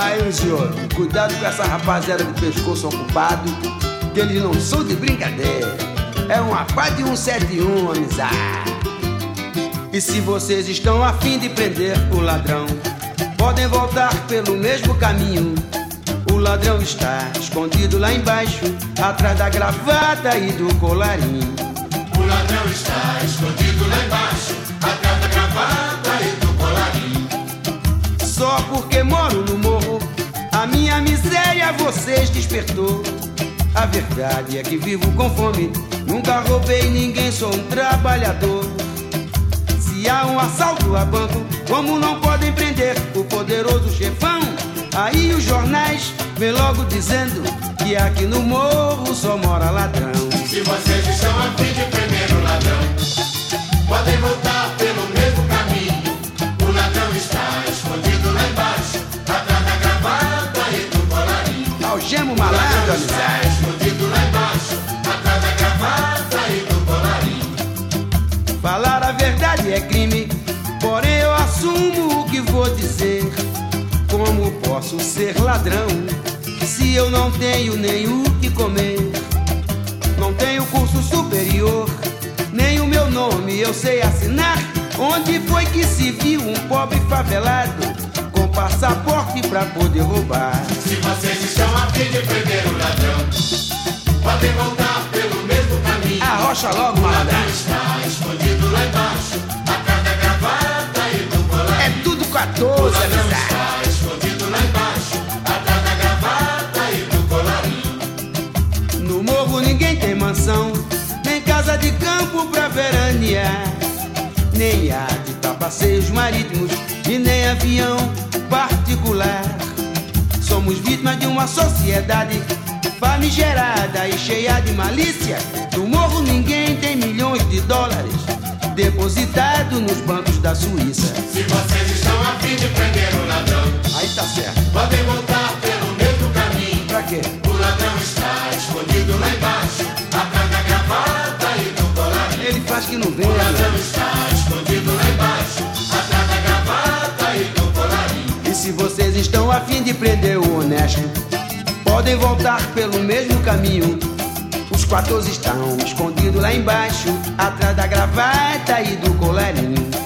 Aí senhor, cuidado com essa rapaziada de pescoço ocupado, que eles não são de brincadeira. É um apá de 171, amizade. E se vocês estão afim de prender o ladrão, podem voltar pelo mesmo caminho. O ladrão está escondido lá embaixo, atrás da gravata e do colarinho. O ladrão está escondido lá embaixo, atrás da gravata e do colarinho. Só porque moro no a minha miséria vocês despertou. A verdade é que vivo com fome, nunca roubei ninguém, sou um trabalhador. Se há um assalto a banco, como não podem prender o poderoso chefão? Aí os jornais vêm logo dizendo que aqui no morro só mora ladrão. Se vocês estão a o O malandro, escondido lá embaixo, atrás da gravata e do colarinho. Falar a verdade é crime, porém eu assumo o que vou dizer. Como posso ser ladrão se eu não tenho nem o que comer? Não tenho curso superior, nem o meu nome eu sei assinar. Onde foi que se viu um pobre favelado com passaporte pra poder roubar? Arrocha logo, O malandro. ladrão está escondido lá embaixo, atrás da gravata e do colarinho. É tudo O 14, ladrão amizade. está escondido lá embaixo, atrás da gravata e do colarinho. No morro ninguém tem mansão, nem casa de campo pra veranear, nem há de passeios marítimos e nem avião particular. Somos vítimas de uma sociedade famigerada e cheia de malícia. No morro ninguém tem milhões de dólares depositados nos bancos da Suíça. Se vocês estão a fim de prender o ladrão, Aí tá certo. podem voltar pelo mesmo caminho. Pra quê? O ladrão está escondido lá embaixo, atrás da gravata e do colarinho. Ele faz que não vê, O né? ladrão está escondido lá embaixo, atrás da gravata e do colarinho. E se vocês estão a fim de prender o honesto, podem voltar pelo mesmo caminho. Os 14 estão escondidos lá embaixo, atrás da gravata e do colarinho.